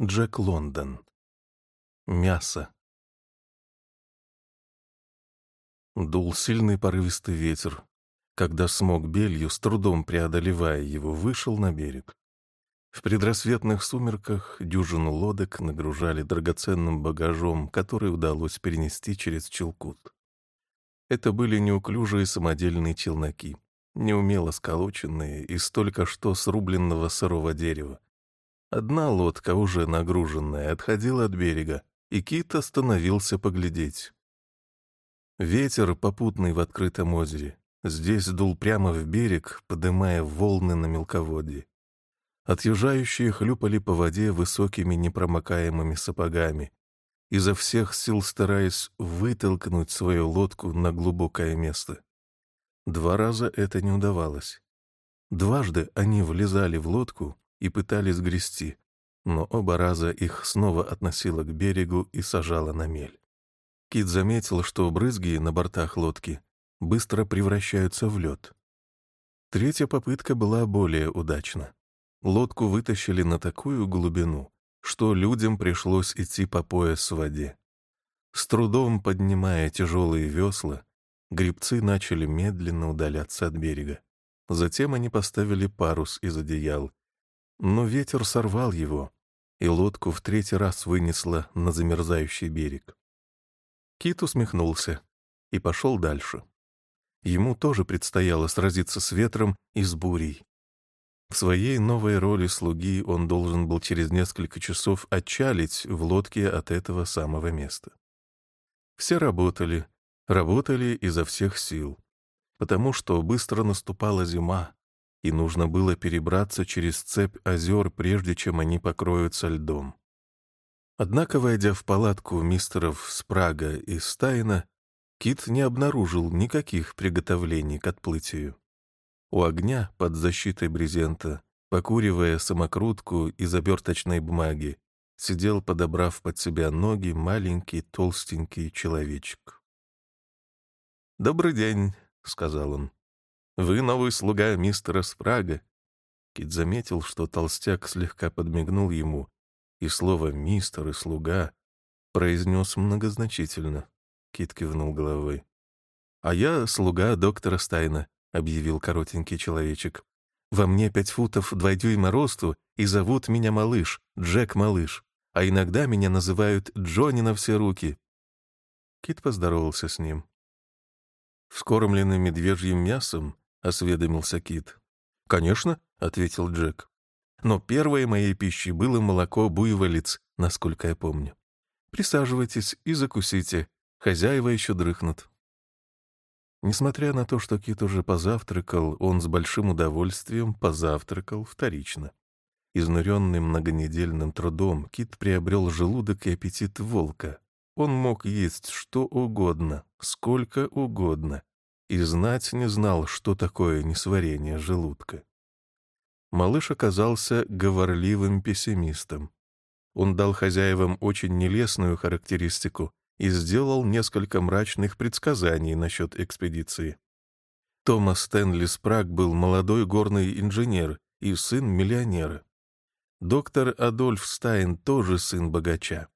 Джек Лондон. Мясо. Дул сильный порывистый ветер, когда смог белью, с трудом преодолевая его, вышел на берег. В предрассветных сумерках дюжину лодок нагружали драгоценным багажом, который удалось перенести через Челкут. Это были неуклюжие самодельные челноки, неумело сколоченные из только что срубленного сырого дерева. Одна лодка, уже нагруженная, отходила от берега, и Кит остановился поглядеть. Ветер, попутный в открытом озере, здесь дул прямо в берег, подымая волны на мелководье. Отъезжающие хлюпали по воде высокими непромокаемыми сапогами, изо всех сил стараясь вытолкнуть свою лодку на глубокое место. Два раза это не удавалось. Дважды они влезали в лодку, и пытались грести, но оба раза их снова относило к берегу и сажало на мель. Кит заметил, что брызги на бортах лодки быстро превращаются в лед. Третья попытка была более удачна. Лодку вытащили на такую глубину, что людям пришлось идти по пояс в воде. С трудом поднимая тяжелые весла, грибцы начали медленно удаляться от берега. Затем они поставили парус из одеял но ветер сорвал его, и лодку в третий раз вынесло на замерзающий берег. Кит усмехнулся и пошел дальше. Ему тоже предстояло сразиться с ветром и с бурей. В своей новой роли слуги он должен был через несколько часов отчалить в лодке от этого самого места. Все работали, работали изо всех сил, потому что быстро наступала зима, и нужно было перебраться через цепь озер, прежде чем они покроются льдом. Однако, войдя в палатку мистеров Спрага и Стайна, Кит не обнаружил никаких приготовлений к отплытию. У огня, под защитой брезента, покуривая самокрутку из оберточной бумаги, сидел, подобрав под себя ноги, маленький толстенький человечек. «Добрый день», — сказал он. Вы новый слуга мистера Спрага». Кит заметил, что толстяк слегка подмигнул ему, и слово «мистер» и «слуга» произнес многозначительно. Кит кивнул головой. «А я слуга доктора Стайна», — объявил коротенький человечек. «Во мне пять футов два дюйма росту, и зовут меня Малыш, Джек Малыш, а иногда меня называют Джонни на все руки». Кит поздоровался с ним. Вскормленный медвежьим мясом, — осведомился Кит. «Конечно», — ответил Джек. «Но первой моей пищей было молоко буйволиц, насколько я помню. Присаживайтесь и закусите. Хозяева еще дрыхнут». Несмотря на то, что Кит уже позавтракал, он с большим удовольствием позавтракал вторично. Изнуренный многонедельным трудом, Кит приобрел желудок и аппетит волка. Он мог есть что угодно, сколько угодно, и знать не знал, что такое несварение желудка. Малыш оказался говорливым пессимистом. Он дал хозяевам очень нелестную характеристику и сделал несколько мрачных предсказаний насчет экспедиции. Томас Стэнли Спраг был молодой горный инженер и сын миллионера. Доктор Адольф Стайн тоже сын богача.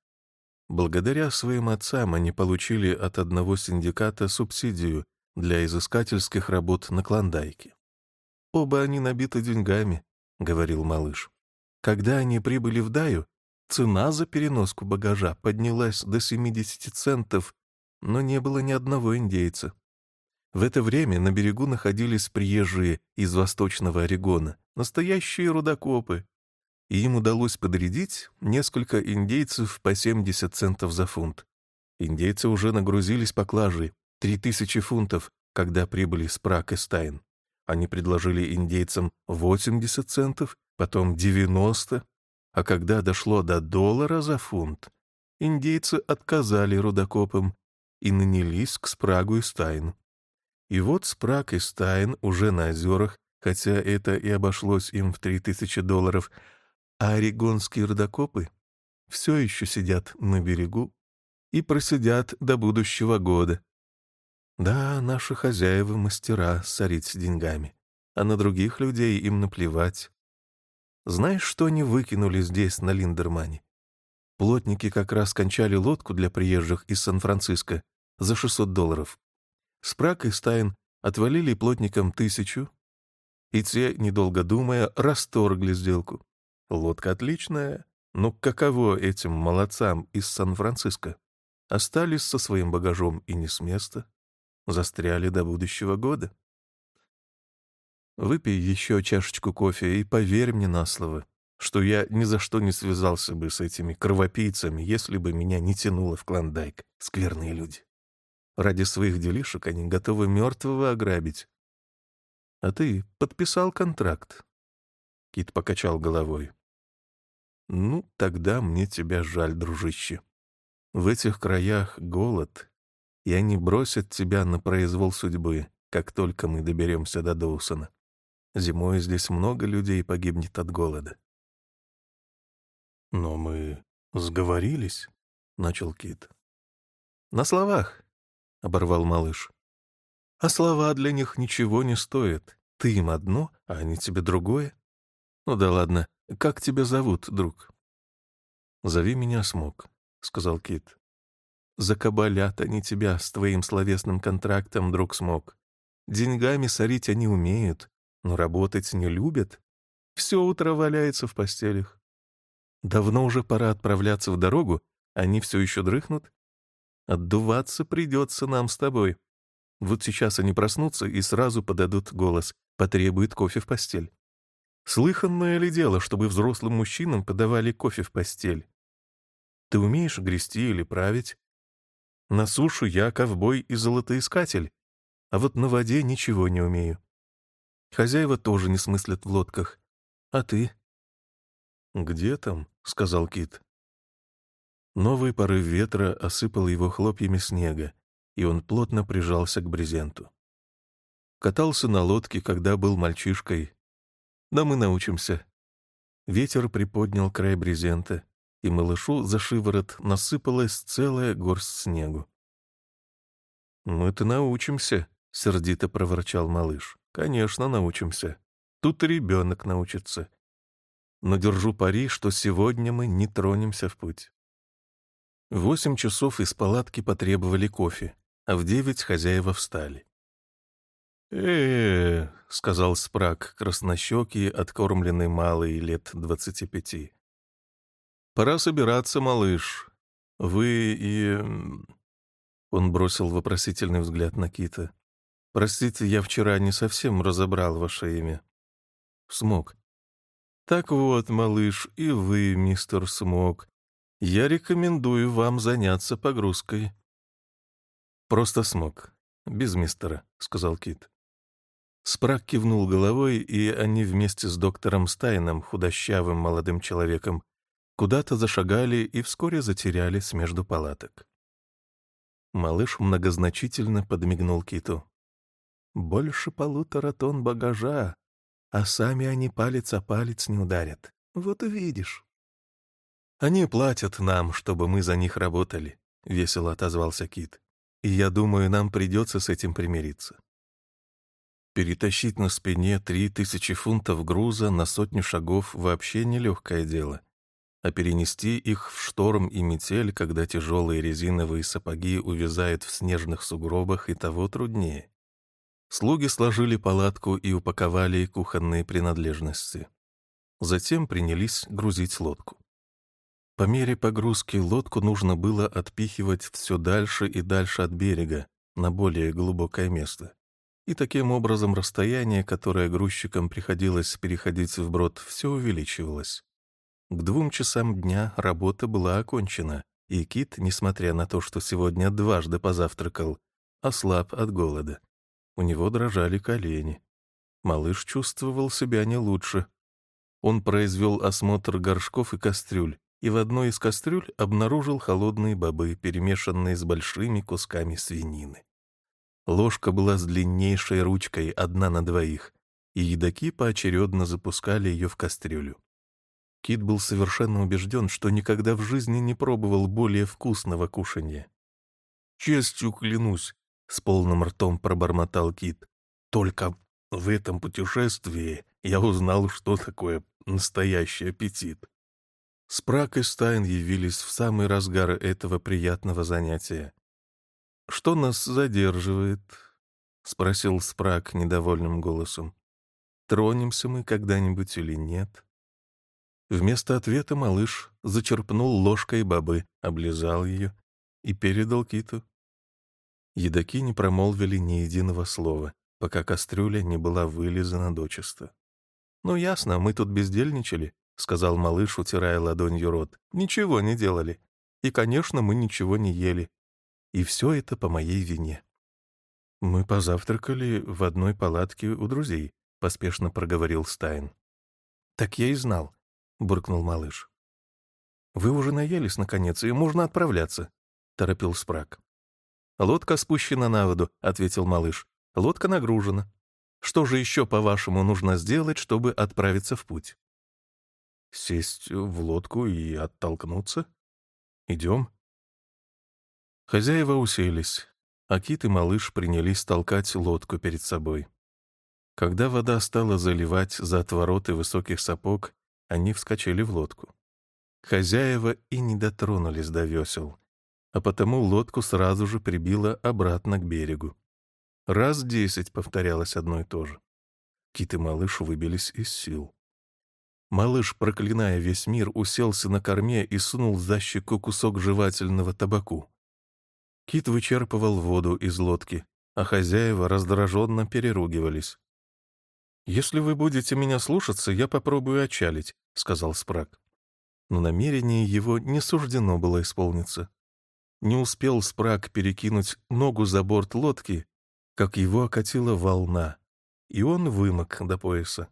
Благодаря своим отцам они получили от одного синдиката субсидию для изыскательских работ на Клондайке. «Оба они набиты деньгами», — говорил малыш. Когда они прибыли в Даю, цена за переноску багажа поднялась до 70 центов, но не было ни одного индейца. В это время на берегу находились приезжие из Восточного Орегона, настоящие рудокопы, и им удалось подрядить несколько индейцев по 70 центов за фунт. Индейцы уже нагрузились поклажей, Три тысячи фунтов, когда прибыли с и Стайн. Они предложили индейцам 80 центов, потом 90, а когда дошло до доллара за фунт, индейцы отказали рудокопам и нанялись к Спрагу и Стайну. И вот Спраг и Стайн уже на озерах, хотя это и обошлось им в 3000 долларов, а орегонские рудокопы все еще сидят на берегу и просидят до будущего года. Да, наши хозяева мастера сорить с деньгами, а на других людей им наплевать. Знаешь, что они выкинули здесь, на Линдермане? Плотники как раз кончали лодку для приезжих из Сан-Франциско за 600 долларов. Спрак и Стайн отвалили плотникам тысячу, и те, недолго думая, расторгли сделку. Лодка отличная, но каково этим молодцам из Сан-Франциско? Остались со своим багажом и не с места. Застряли до будущего года. Выпей еще чашечку кофе и поверь мне на слово, что я ни за что не связался бы с этими кровопийцами, если бы меня не тянуло в Клондайк. Скверные люди. Ради своих делишек они готовы мертвого ограбить. А ты подписал контракт. Кит покачал головой. Ну, тогда мне тебя жаль, дружище. В этих краях голод, и они бросят тебя на произвол судьбы, как только мы доберемся до Доусона. Зимой здесь много людей погибнет от голода. Но мы сговорились, — начал Кит. На словах, — оборвал малыш. А слова для них ничего не стоят. Ты им одно, а они тебе другое. Ну да ладно, как тебя зовут, друг? Зови меня Смок, — сказал Кит. Закабалят они тебя с твоим словесным контрактом, друг Смок. Деньгами сорить они умеют, но работать не любят. Все утро валяется в постелях. Давно уже пора отправляться в дорогу, они все еще дрыхнут. Отдуваться придется нам с тобой. Вот сейчас они проснутся и сразу подадут голос, потребуют кофе в постель. Слыханное ли дело, чтобы взрослым мужчинам подавали кофе в постель? Ты умеешь грести или править? На сушу я ковбой и золотоискатель, а вот на воде ничего не умею. Хозяева тоже не смыслят в лодках. А ты? «Где там?» — сказал Кит. Новый порыв ветра осыпал его хлопьями снега, и он плотно прижался к брезенту. Катался на лодке, когда был мальчишкой. Да мы научимся. Ветер приподнял край брезента, и малышу за шиворот насыпалась целая горсть снегу. «Мы-то научимся», — сердито проворчал малыш. «Конечно, научимся. Тут и ребенок научится. Но держу пари, что сегодня мы не тронемся в путь». восемь часов из палатки потребовали кофе, а в девять хозяева встали. э, -э, -э сказал Спраг, краснощекий, откормленный малый лет двадцати пяти. «Пора собираться, малыш. Вы и...» Он бросил вопросительный взгляд на Кита. Простите, я вчера не совсем разобрал ваше имя. Смог. Так вот, малыш, и вы, мистер Смог, я рекомендую вам заняться погрузкой. Просто Смог. Без мистера, сказал Кит. Спрак кивнул головой, и они вместе с доктором Стайном, худощавым молодым человеком, куда-то зашагали и вскоре затерялись между палаток. Малыш многозначительно подмигнул Киту. Больше полутора тонн багажа, а сами они палец о палец не ударят. Вот увидишь. Они платят нам, чтобы мы за них работали, — весело отозвался Кит. И я думаю, нам придется с этим примириться. Перетащить на спине три тысячи фунтов груза на сотню шагов вообще нелегкое дело. А перенести их в шторм и метель, когда тяжелые резиновые сапоги увязают в снежных сугробах, и того труднее. Слуги сложили палатку и упаковали кухонные принадлежности. Затем принялись грузить лодку. По мере погрузки лодку нужно было отпихивать все дальше и дальше от берега, на более глубокое место. И таким образом расстояние, которое грузчикам приходилось переходить вброд, все увеличивалось. К двум часам дня работа была окончена, и Кит, несмотря на то, что сегодня дважды позавтракал, ослаб от голода. У него дрожали колени. Малыш чувствовал себя не лучше. Он произвел осмотр горшков и кастрюль, и в одной из кастрюль обнаружил холодные бобы, перемешанные с большими кусками свинины. Ложка была с длиннейшей ручкой, одна на двоих, и едоки поочередно запускали ее в кастрюлю. Кит был совершенно убежден, что никогда в жизни не пробовал более вкусного кушанья. «Честью клянусь, с полным ртом пробормотал Кит. Только в этом путешествии я узнал, что такое настоящий аппетит. Спрак и Стайн явились в самый разгар этого приятного занятия. «Что нас задерживает?» — спросил Спрак недовольным голосом. «Тронемся мы когда-нибудь или нет?» Вместо ответа малыш зачерпнул ложкой бобы, облизал ее и передал киту. Едоки не промолвили ни единого слова, пока кастрюля не была вылизана дочисто. «Ну, ясно, мы тут бездельничали», — сказал малыш, утирая ладонью рот. «Ничего не делали. И, конечно, мы ничего не ели. И все это по моей вине». «Мы позавтракали в одной палатке у друзей», — поспешно проговорил Стайн. «Так я и знал», — буркнул малыш. «Вы уже наелись, наконец, и можно отправляться», — торопил Спраг. «Лодка спущена на воду», — ответил малыш. «Лодка нагружена. Что же еще, по-вашему, нужно сделать, чтобы отправиться в путь?» «Сесть в лодку и оттолкнуться? Идем?» Хозяева уселись, а Кит и малыш принялись толкать лодку перед собой. Когда вода стала заливать за отвороты высоких сапог, они вскочили в лодку. Хозяева и не дотронулись до весел а потому лодку сразу же прибило обратно к берегу. Раз десять повторялось одно и то же. Кит и малыш выбились из сил. Малыш, проклиная весь мир, уселся на корме и сунул за щеку кусок жевательного табаку. Кит вычерпывал воду из лодки, а хозяева раздраженно переругивались. «Если вы будете меня слушаться, я попробую отчалить», — сказал Спраг. Но намерение его не суждено было исполниться. Не успел Спраг перекинуть ногу за борт лодки, как его окатила волна, и он вымок до пояса.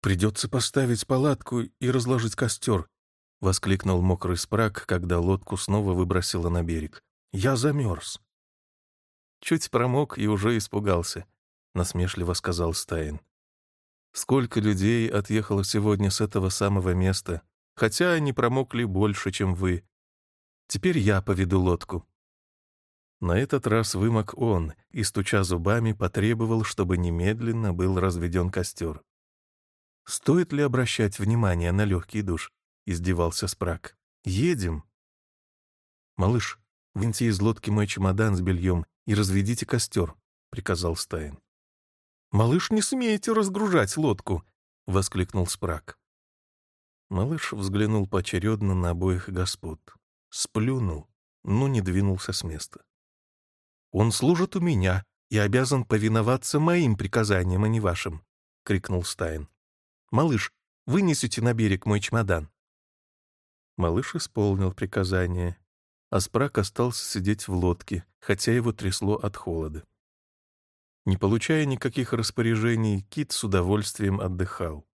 «Придется поставить палатку и разложить костер», — воскликнул мокрый Спраг, когда лодку снова выбросило на берег. «Я замерз». Чуть промок и уже испугался, — насмешливо сказал Стайн. «Сколько людей отъехало сегодня с этого самого места, хотя они промокли больше, чем вы, Теперь я поведу лодку». На этот раз вымок он и, стуча зубами, потребовал, чтобы немедленно был разведен костер. «Стоит ли обращать внимание на легкий душ?» — издевался Спрак. «Едем!» «Малыш, выньте из лодки мой чемодан с бельем и разведите костер», — приказал Стайн. «Малыш, не смеете разгружать лодку!» — воскликнул Спрак. Малыш взглянул поочередно на обоих господ сплюнул, но не двинулся с места. «Он служит у меня и обязан повиноваться моим приказаниям, а не вашим», — крикнул Стайн. «Малыш, вынесите на берег мой чемодан». Малыш исполнил приказание, а Спрак остался сидеть в лодке, хотя его трясло от холода. Не получая никаких распоряжений, Кит с удовольствием отдыхал.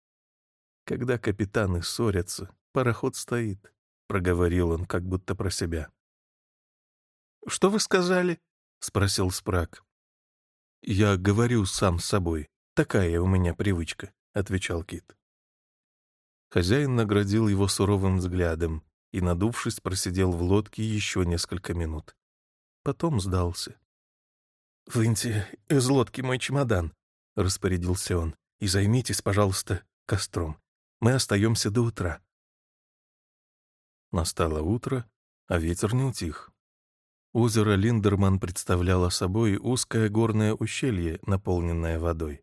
Когда капитаны ссорятся, пароход стоит проговорил он, как будто про себя. «Что вы сказали?» — спросил Спрак. «Я говорю сам с собой. Такая у меня привычка», — отвечал Кит. Хозяин наградил его суровым взглядом и, надувшись, просидел в лодке еще несколько минут. Потом сдался. «Выньте из лодки мой чемодан», — распорядился он, «и займитесь, пожалуйста, костром. Мы остаемся до утра». Настало утро, а ветер не утих. Озеро Линдерман представляло собой узкое горное ущелье, наполненное водой.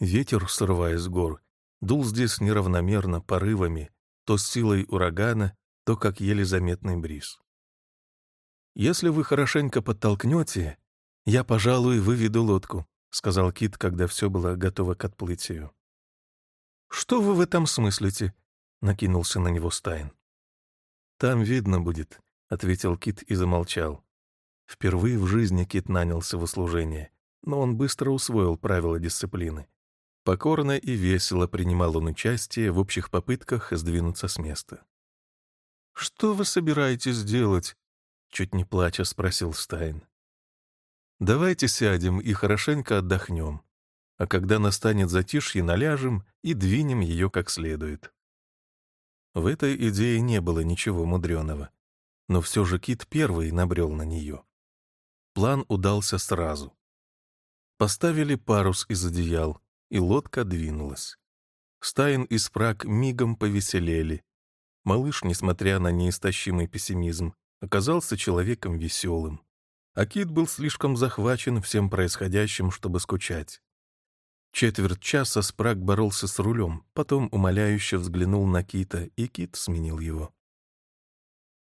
Ветер, срываясь с гор, дул здесь неравномерно, порывами, то с силой урагана, то как еле заметный бриз. «Если вы хорошенько подтолкнете, я, пожалуй, выведу лодку», — сказал Кит, когда все было готово к отплытию. «Что вы в этом смыслите?» — накинулся на него Стайн. «Там видно будет», — ответил Кит и замолчал. Впервые в жизни Кит нанялся в услужение, но он быстро усвоил правила дисциплины. Покорно и весело принимал он участие в общих попытках сдвинуться с места. «Что вы собираетесь делать?» — чуть не плача спросил Стайн. «Давайте сядем и хорошенько отдохнем, а когда настанет затишье, наляжем и двинем ее как следует». В этой идее не было ничего мудреного. Но все же Кит первый набрел на нее. План удался сразу. Поставили парус из одеял, и лодка двинулась. Стайн и Спраг мигом повеселели. Малыш, несмотря на неистощимый пессимизм, оказался человеком веселым. А Кит был слишком захвачен всем происходящим, чтобы скучать. Четверть часа Спраг боролся с рулем, потом умоляюще взглянул на Кита, и Кит сменил его.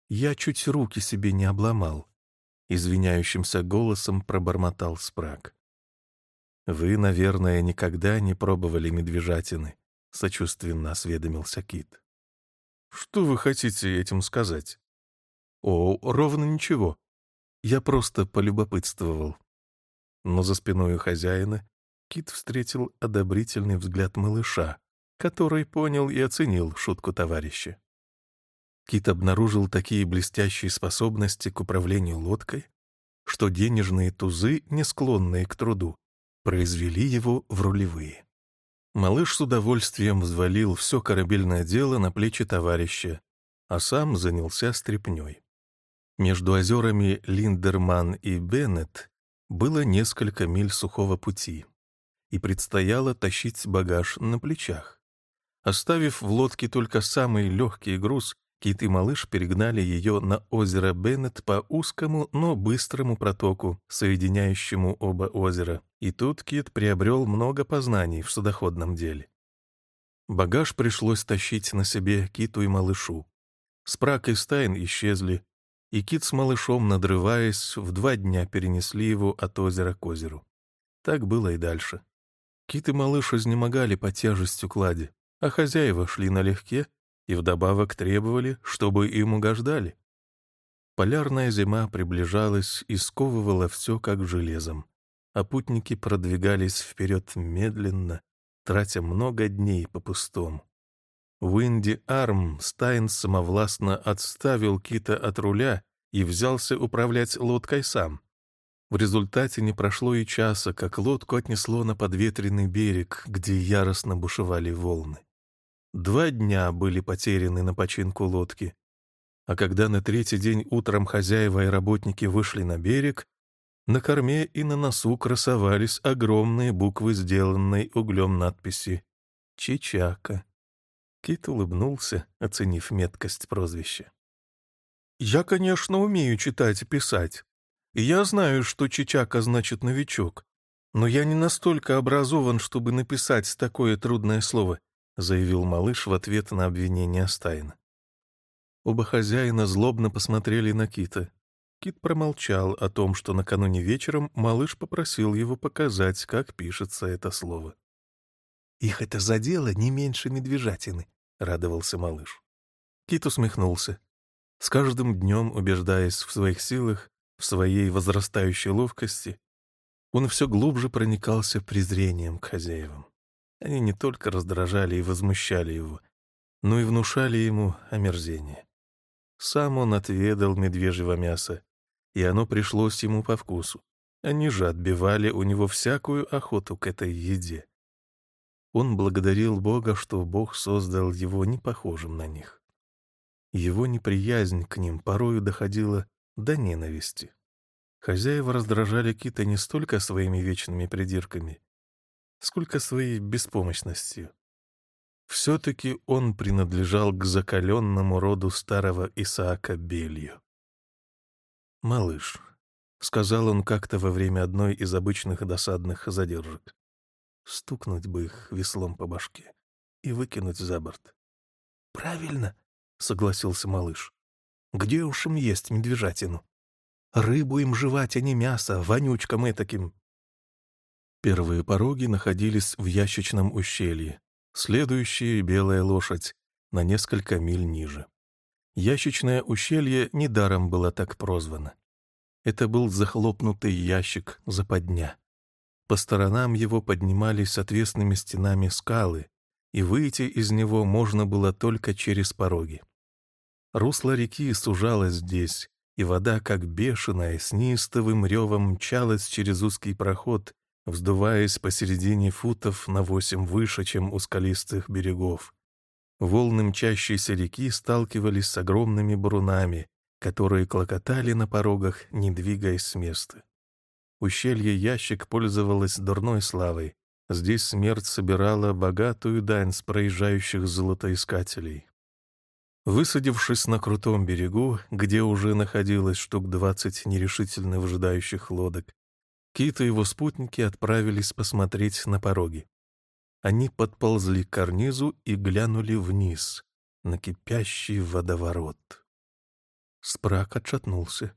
«Я чуть руки себе не обломал», — извиняющимся голосом пробормотал Спраг. «Вы, наверное, никогда не пробовали медвежатины», — сочувственно осведомился Кит. «Что вы хотите этим сказать?» «О, ровно ничего. Я просто полюбопытствовал». Но за спиной у хозяина Кит встретил одобрительный взгляд малыша, который понял и оценил шутку товарища. Кит обнаружил такие блестящие способности к управлению лодкой, что денежные тузы, не склонные к труду, произвели его в рулевые. Малыш с удовольствием взвалил все корабельное дело на плечи товарища, а сам занялся стряпней. Между озерами Линдерман и Беннет было несколько миль сухого пути, и предстояло тащить багаж на плечах. Оставив в лодке только самый легкий груз, Кит и малыш перегнали ее на озеро Беннет по узкому, но быстрому протоку, соединяющему оба озера. И тут Кит приобрел много познаний в судоходном деле. Багаж пришлось тащить на себе Киту и малышу. Спрак и Стайн исчезли, и Кит с малышом, надрываясь, в два дня перенесли его от озера к озеру. Так было и дальше. Кит и малыш изнемогали по тяжестью клади, а хозяева шли налегке и вдобавок требовали, чтобы им угождали. Полярная зима приближалась и сковывала все как железом, а путники продвигались вперед медленно, тратя много дней по-пустому. Уинди Арм Стайн самовластно отставил Кита от руля и взялся управлять лодкой сам. В результате не прошло и часа, как лодку отнесло на подветренный берег, где яростно бушевали волны. Два дня были потеряны на починку лодки. А когда на третий день утром хозяева и работники вышли на берег, на корме и на носу красовались огромные буквы, сделанные углем надписи «Чичака». Кит улыбнулся, оценив меткость прозвища. «Я, конечно, умею читать и писать. И я знаю, что Чичака значит «новичок», но я не настолько образован, чтобы написать такое трудное слово. — заявил малыш в ответ на обвинение Стайна. Оба хозяина злобно посмотрели на Кита. Кит промолчал о том, что накануне вечером малыш попросил его показать, как пишется это слово. «Их это задело не меньше медвежатины», — радовался малыш. Кит усмехнулся. С каждым днем, убеждаясь в своих силах, в своей возрастающей ловкости, он все глубже проникался презрением к хозяевам. Они не только раздражали и возмущали его, но и внушали ему омерзение. Сам он отведал медвежьего мяса, и оно пришлось ему по вкусу. Они же отбивали у него всякую охоту к этой еде. Он благодарил Бога, что Бог создал его не похожим на них. Его неприязнь к ним порою доходила до ненависти. Хозяева раздражали Кита не столько своими вечными придирками, сколько своей беспомощностью. Все-таки он принадлежал к закаленному роду старого Исаака Белью. «Малыш», — сказал он как-то во время одной из обычных досадных задержек, стукнуть бы их веслом по башке и выкинуть за борт. «Правильно», — согласился малыш. «Где уж им есть медвежатину? Рыбу им жевать, а не мясо, вонючкам этаким, Первые пороги находились в ящичном ущелье, следующие — белая лошадь, на несколько миль ниже. Ящичное ущелье недаром было так прозвано. Это был захлопнутый ящик западня. По сторонам его поднимались отвесными стенами скалы, и выйти из него можно было только через пороги. Русло реки сужалось здесь, и вода, как бешеная, с неистовым ревом мчалась через узкий проход, вздуваясь посередине футов на восемь выше, чем у скалистых берегов. Волны мчащейся реки сталкивались с огромными бурунами, которые клокотали на порогах, не двигаясь с места. Ущелье Ящик пользовалось дурной славой. Здесь смерть собирала богатую дань с проезжающих золотоискателей. Высадившись на крутом берегу, где уже находилось штук двадцать нерешительно выжидающих лодок, Кит и его спутники отправились посмотреть на пороги. Они подползли к карнизу и глянули вниз, на кипящий водоворот. Спрак отшатнулся.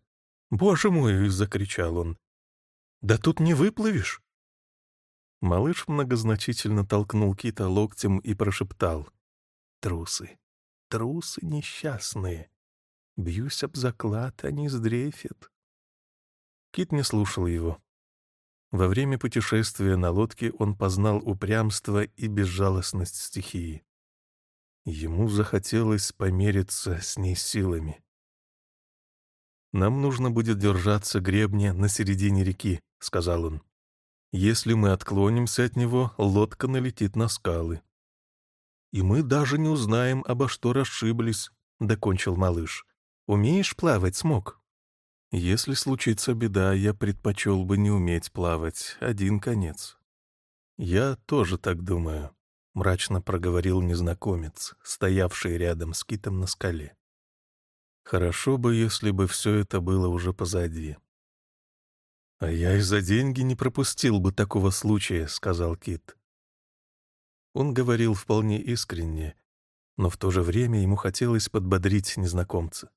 «Боже мой!» — закричал он. «Да тут не выплывешь!» Малыш многозначительно толкнул Кита локтем и прошептал. «Трусы! Трусы несчастные! Бьюсь об заклад, они сдрейфят!» Кит не слушал его. Во время путешествия на лодке он познал упрямство и безжалостность стихии. Ему захотелось помериться с ней силами. «Нам нужно будет держаться гребня на середине реки», — сказал он. Если мы отклонимся от него, лодка налетит на скалы. И мы даже не узнаем, обо что расшиблись, — докончил малыш. Умеешь плавать, смог? Если случится беда, я предпочел бы не уметь плавать. Один конец. Я тоже так думаю, — мрачно проговорил незнакомец, стоявший рядом с китом на скале. Хорошо бы, если бы все это было уже позади. «А я и за деньги не пропустил бы такого случая», — сказал Кит. Он говорил вполне искренне, но в то же время ему хотелось подбодрить незнакомца.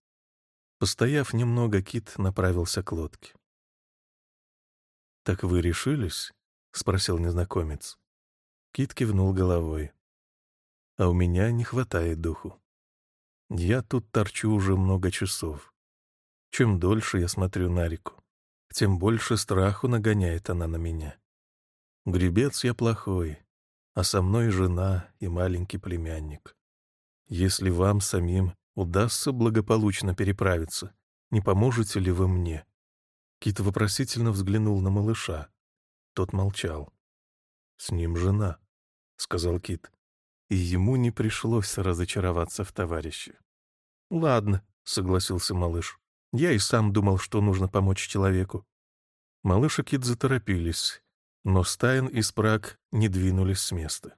Постояв немного, Кит направился к лодке. «Так вы решились?» — спросил незнакомец. Кит кивнул головой. «А у меня не хватает духу. Я тут торчу уже много часов. Чем дольше я смотрю на реку, тем больше страху нагоняет она на меня. Гребец я плохой, а со мной жена и маленький племянник. Если вам самим удастся благополучно переправиться, не поможете ли вы мне?» Кит вопросительно взглянул на малыша. Тот молчал. «С ним жена», — сказал Кит, и ему не пришлось разочароваться в товарище. «Ладно», — согласился малыш. Я и сам думал, что нужно помочь человеку. Малыш и Кит заторопились, но Стайн и Спраг не двинулись с места.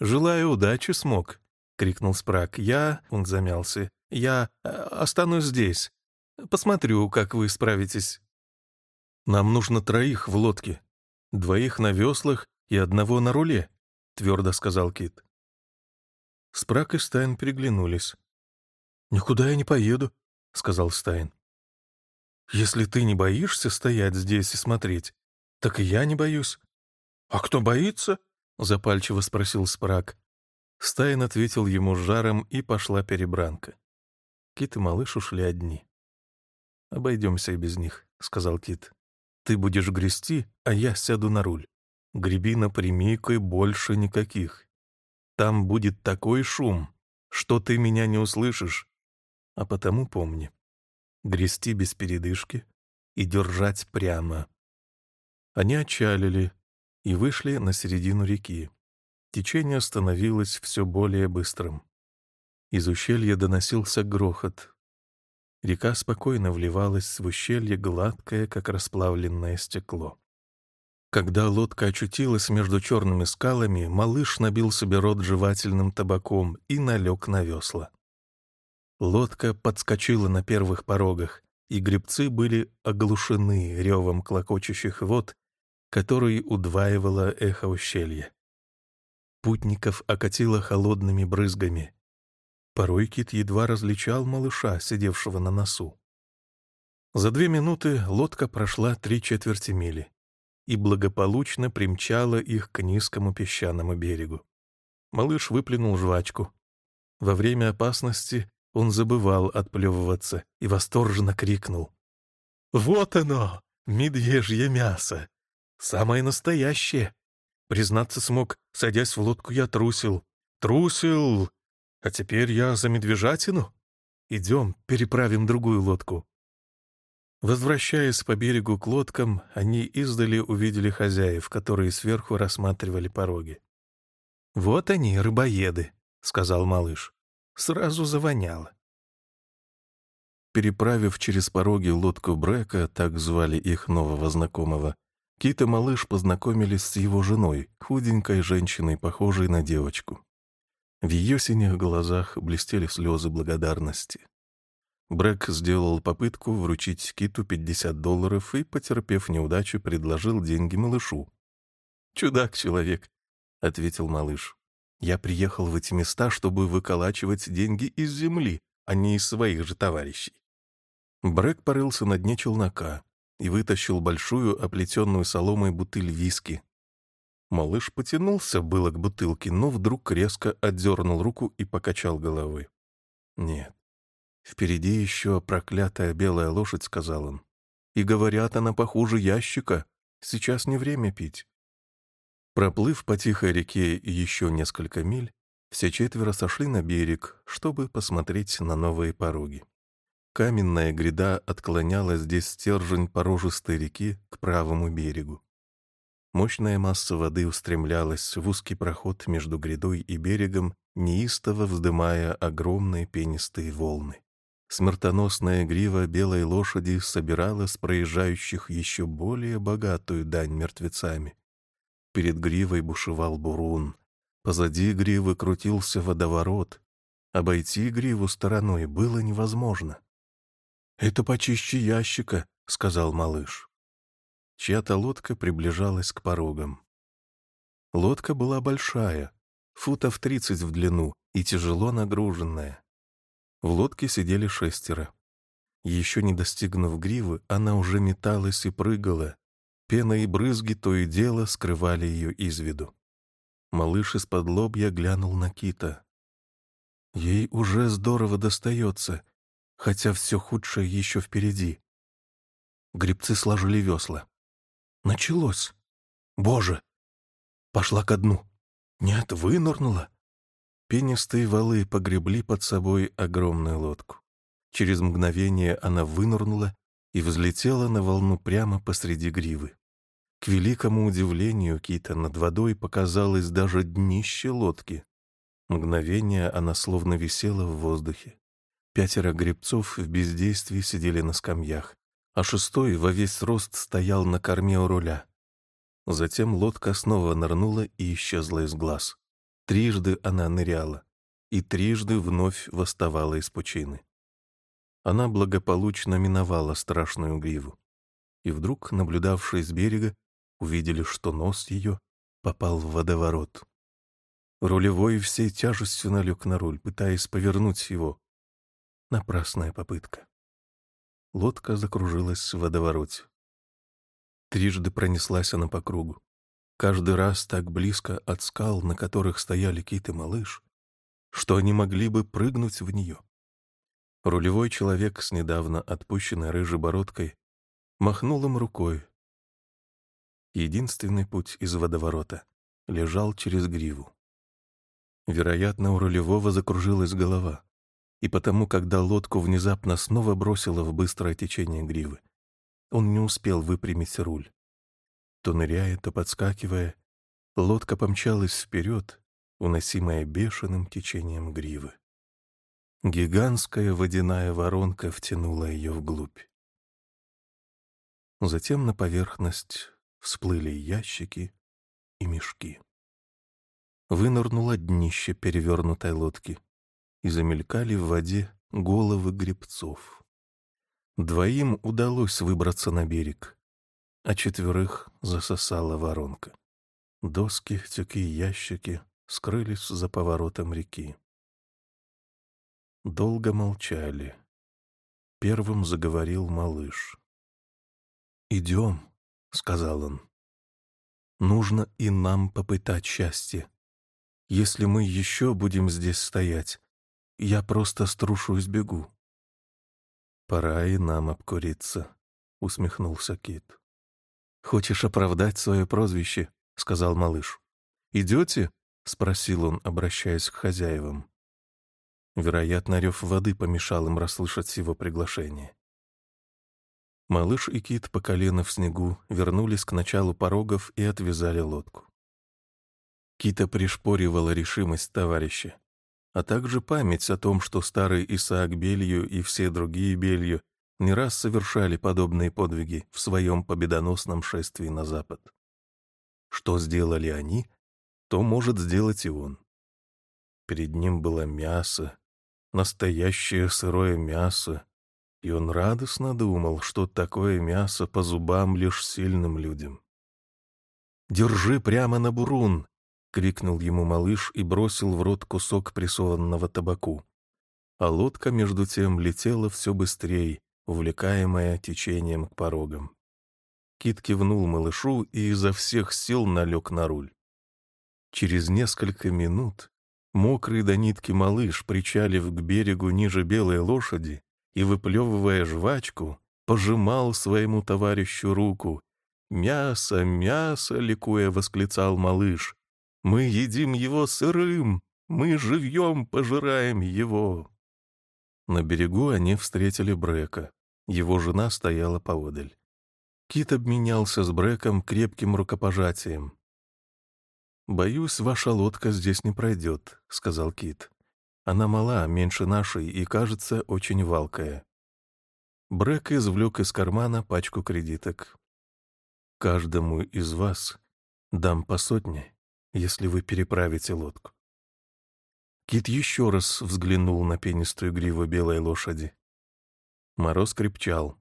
«Желаю удачи, Смок!» — крикнул Спраг. «Я...» — он замялся. «Я э, останусь здесь. Посмотрю, как вы справитесь». «Нам нужно троих в лодке. Двоих на веслах и одного на руле», — твердо сказал Кит. Спраг и Стайн переглянулись. «Никуда я не поеду», — сказал Стайн. «Если ты не боишься стоять здесь и смотреть, так и я не боюсь». «А кто боится?» — запальчиво спросил Спраг. Стайн ответил ему жаром, и пошла перебранка. Кит и малыш ушли одни. «Обойдемся и без них», — сказал Кит. «Ты будешь грести, а я сяду на руль. Греби напрямик и больше никаких. Там будет такой шум, что ты меня не услышишь, а потому помни, грести без передышки и держать прямо. Они отчалили и вышли на середину реки. Течение становилось все более быстрым. Из ущелья доносился грохот. Река спокойно вливалась в ущелье, гладкое, как расплавленное стекло. Когда лодка очутилась между черными скалами, малыш набил себе рот жевательным табаком и налег на весла. Лодка подскочила на первых порогах, и гребцы были оглушены ревом клокочущих вод, который удваивало эхо ущелья. Путников окатило холодными брызгами. Порой кит едва различал малыша, сидевшего на носу. За две минуты лодка прошла три четверти мили и благополучно примчала их к низкому песчаному берегу. Малыш выплюнул жвачку. Во время опасности он забывал отплевываться и восторженно крикнул. «Вот оно, медвежье мясо! Самое настоящее! Признаться смог, садясь в лодку, я трусил. Трусил! А теперь я за медвежатину? Идем, переправим другую лодку». Возвращаясь по берегу к лодкам, они издали увидели хозяев, которые сверху рассматривали пороги. «Вот они, рыбоеды», — сказал малыш сразу завоняло. Переправив через пороги лодку Брека, так звали их нового знакомого, Кит и малыш познакомились с его женой, худенькой женщиной, похожей на девочку. В ее синих глазах блестели слезы благодарности. Брэк сделал попытку вручить Киту 50 долларов и, потерпев неудачу, предложил деньги малышу. «Чудак-человек», — ответил малыш. «Я приехал в эти места, чтобы выколачивать деньги из земли, а не из своих же товарищей». Брэк порылся на дне челнока и вытащил большую, оплетенную соломой бутыль виски. Малыш потянулся было к бутылке, но вдруг резко отдернул руку и покачал головой. «Нет, «Впереди еще проклятая белая лошадь», — сказал он. «И говорят, она похуже ящика. Сейчас не время пить». Проплыв по тихой реке еще несколько миль, все четверо сошли на берег, чтобы посмотреть на новые пороги. Каменная гряда отклоняла здесь стержень порожистой реки к правому берегу. Мощная масса воды устремлялась в узкий проход между грядой и берегом, неистово вздымая огромные пенистые волны. Смертоносная грива белой лошади собирала с проезжающих еще более богатую дань мертвецами. Перед гривой бушевал бурун. Позади гривы крутился водоворот. Обойти гриву стороной было невозможно. «Это почище ящика», — сказал малыш. Чья-то лодка приближалась к порогам. Лодка была большая, футов тридцать в длину и тяжело нагруженная. В лодке сидели шестеро. Еще не достигнув гривы, она уже металась и прыгала. Пена и брызги то и дело скрывали ее из виду. Малыш из-под лобья глянул на кита. Ей уже здорово достается, хотя все худшее еще впереди. Грибцы сложили весла. Началось. Боже! Пошла ко дну. Нет, вынырнула. Пенистые валы погребли под собой огромную лодку. Через мгновение она вынырнула и взлетела на волну прямо посреди гривы. К великому удивлению Кита над водой показалось даже днище лодки. Мгновение она словно висела в воздухе. Пятеро гребцов в бездействии сидели на скамьях, а шестой во весь рост стоял на корме у руля. Затем лодка снова нырнула и исчезла из глаз. Трижды она ныряла и трижды вновь восставала из пучины. Она благополучно миновала страшную гриву. И вдруг, наблюдавшие с берега, увидели, что нос ее попал в водоворот. Рулевой всей тяжестью налег на руль, пытаясь повернуть его. Напрасная попытка. Лодка закружилась в водовороте. Трижды пронеслась она по кругу каждый раз так близко от скал, на которых стояли кит и малыш, что они могли бы прыгнуть в нее. Рулевой человек с недавно отпущенной рыжей бородкой махнул им рукой. Единственный путь из водоворота лежал через гриву. Вероятно, у рулевого закружилась голова, и потому, когда лодку внезапно снова бросило в быстрое течение гривы, он не успел выпрямить руль. То ныряя, то подскакивая, лодка помчалась вперед, уносимая бешеным течением гривы. Гигантская водяная воронка втянула ее вглубь. Затем на поверхность всплыли ящики и мешки. Вынырнуло днище перевернутой лодки, и замелькали в воде головы гребцов. Двоим удалось выбраться на берег, а четверых засосала воронка. Доски, тюки ящики скрылись за поворотом реки. Долго молчали. Первым заговорил малыш. «Идем», — сказал он. «Нужно и нам попытать счастье. Если мы еще будем здесь стоять, я просто струшусь бегу». «Пора и нам обкуриться», — усмехнулся Кит. «Хочешь оправдать свое прозвище?» — сказал малыш. «Идете?» — спросил он, обращаясь к хозяевам. Вероятно, рев воды помешал им расслышать его приглашение. Малыш и кит по колено в снегу вернулись к началу порогов и отвязали лодку. Кита пришпоривала решимость товарища, а также память о том, что старый Исаак Белью и все другие Белью не раз совершали подобные подвиги в своем победоносном шествии на запад. Что сделали они, то может сделать и он. Перед ним было мясо, настоящее сырое мясо, и он радостно думал, что такое мясо по зубам лишь сильным людям. «Держи прямо на бурун!» — крикнул ему малыш и бросил в рот кусок прессованного табаку. А лодка, между тем, летела все быстрее, увлекаемая течением к порогам. Кит кивнул малышу и изо всех сил налег на руль. Через несколько минут мокрый до нитки малыш, причалив к берегу ниже белой лошади и выплевывая жвачку, пожимал своему товарищу руку. «Мясо, мясо!» — ликуя восклицал малыш. Мы едим его сырым, мы живьем пожираем его. На берегу они встретили Брека. Его жена стояла поодаль. Кит обменялся с Бреком крепким рукопожатием. «Боюсь, ваша лодка здесь не пройдет», — сказал Кит. «Она мала, меньше нашей и, кажется, очень валкая». Брек извлек из кармана пачку кредиток. «Каждому из вас дам по сотне если вы переправите лодку. Кит еще раз взглянул на пенистую гриву белой лошади. Мороз крепчал.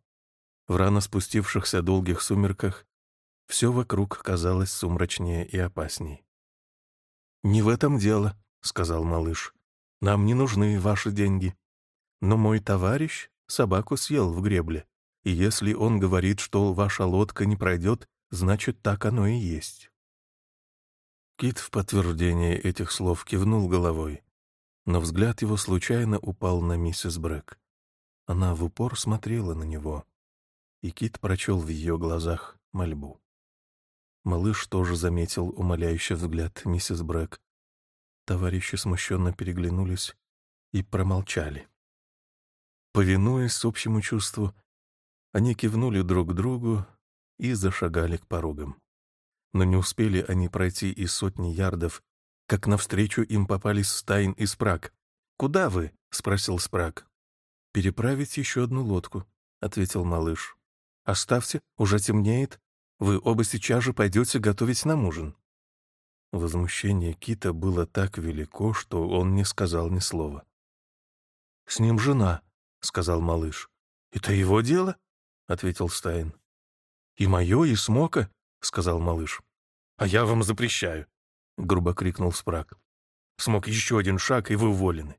В рано спустившихся долгих сумерках все вокруг казалось сумрачнее и опасней. «Не в этом дело», — сказал малыш. «Нам не нужны ваши деньги. Но мой товарищ собаку съел в гребле, и если он говорит, что ваша лодка не пройдет, значит, так оно и есть». Кит в подтверждение этих слов кивнул головой, но взгляд его случайно упал на миссис Брэк. Она в упор смотрела на него, и Кит прочел в ее глазах мольбу. Малыш тоже заметил умоляющий взгляд миссис Брэк. Товарищи смущенно переглянулись и промолчали. Повинуясь общему чувству, они кивнули друг другу и зашагали к порогам. Но не успели они пройти и сотни ярдов, как навстречу им попались Стайн и Спраг. «Куда вы?» — спросил Спраг. «Переправить еще одну лодку», — ответил малыш. «Оставьте, уже темнеет. Вы оба сейчас же пойдете готовить нам ужин». Возмущение Кита было так велико, что он не сказал ни слова. «С ним жена», — сказал малыш. «Это его дело?» — ответил Стайн. «И мое, и Смока», — сказал малыш. «А я вам запрещаю», — грубо крикнул Спраг. «Смог еще один шаг, и вы уволены».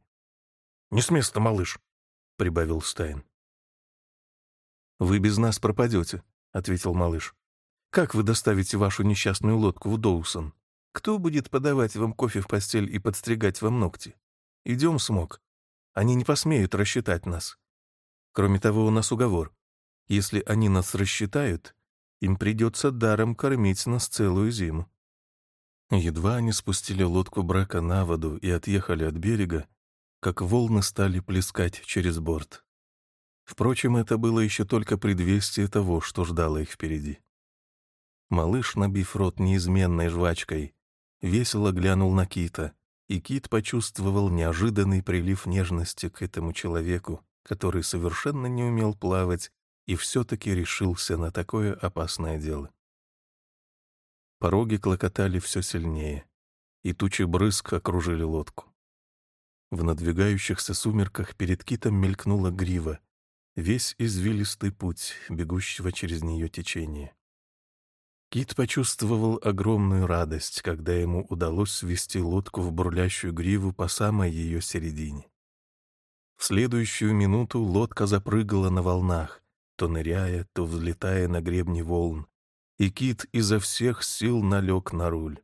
«Не с места, малыш», — прибавил Стайн. «Вы без нас пропадете», — ответил малыш. «Как вы доставите вашу несчастную лодку в Доусон? Кто будет подавать вам кофе в постель и подстригать вам ногти? Идем, Смок. Они не посмеют рассчитать нас. Кроме того, у нас уговор. Если они нас рассчитают, им придется даром кормить нас целую зиму. Едва они спустили лодку брака на воду и отъехали от берега, как волны стали плескать через борт. Впрочем, это было еще только предвестие того, что ждало их впереди. Малыш, набив рот неизменной жвачкой, весело глянул на Кита, и Кит почувствовал неожиданный прилив нежности к этому человеку, который совершенно не умел плавать и все-таки решился на такое опасное дело. Пороги клокотали все сильнее, и тучи брызг окружили лодку. В надвигающихся сумерках перед китом мелькнула грива, весь извилистый путь, бегущего через нее течение. Кит почувствовал огромную радость, когда ему удалось свести лодку в бурлящую гриву по самой ее середине. В следующую минуту лодка запрыгала на волнах, то ныряя, то взлетая на гребни волн, и кит изо всех сил налег на руль.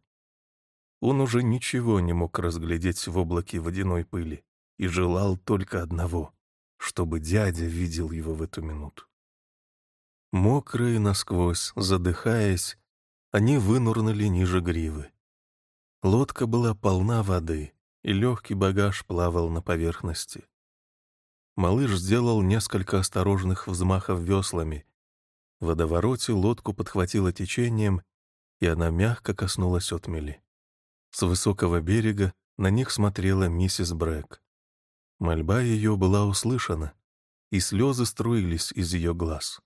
Он уже ничего не мог разглядеть в облаке водяной пыли и желал только одного — чтобы дядя видел его в эту минуту. Мокрые насквозь, задыхаясь, они вынурнули ниже гривы. Лодка была полна воды, и легкий багаж плавал на поверхности. Малыш сделал несколько осторожных взмахов веслами. В водовороте лодку подхватило течением, и она мягко коснулась отмели. С высокого берега на них смотрела миссис Брэк. Мольба ее была услышана, и слезы струились из ее глаз.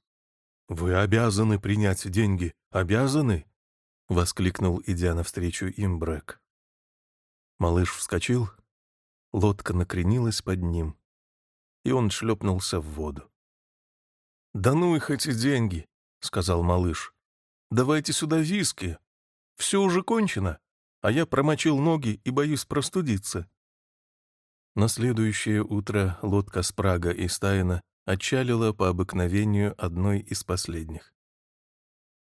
«Вы обязаны принять деньги, обязаны!» — воскликнул, идя навстречу им Брэк. Малыш вскочил, лодка накренилась под ним, и он шлепнулся в воду. «Да ну их эти деньги!» — сказал малыш. «Давайте сюда виски. Все уже кончено, а я промочил ноги и боюсь простудиться». На следующее утро лодка Спрага и Стайна отчалила по обыкновению одной из последних.